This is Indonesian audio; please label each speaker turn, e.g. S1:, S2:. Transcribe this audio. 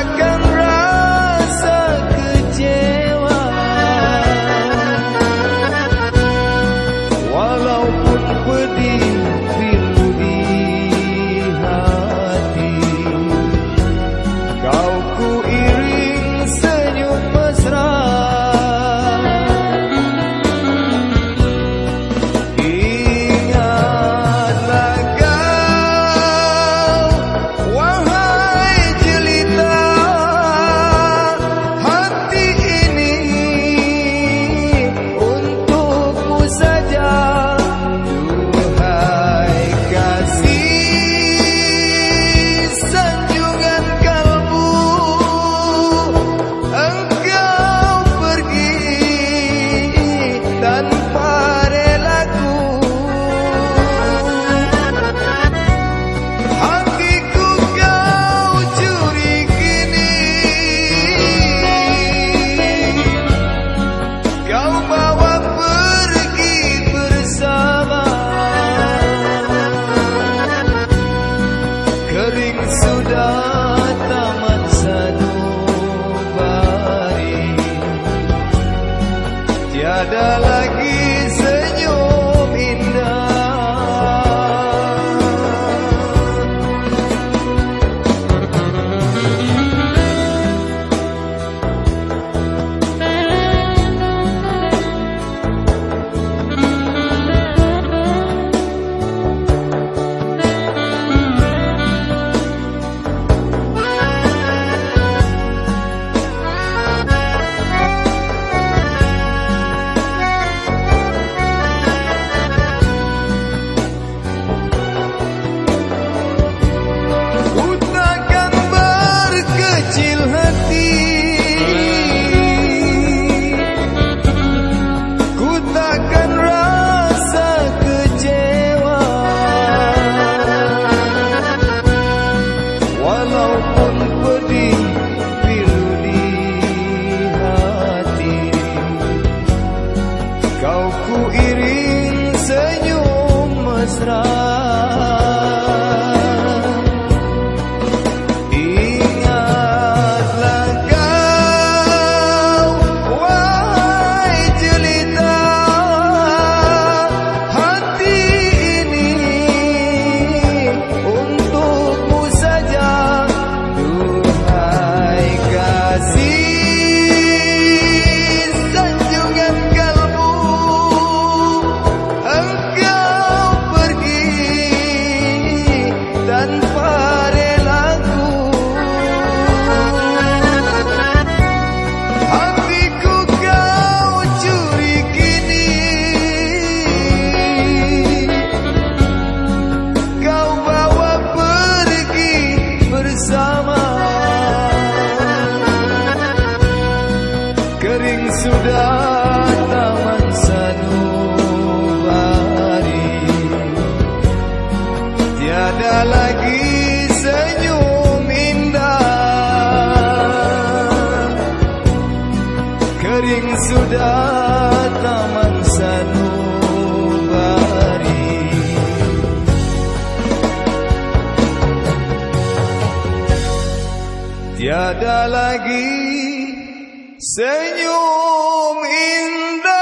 S1: I can Tiada lagi ku iring senyum mesra. sudah taman sanubari. Tiada lagi senyum indah.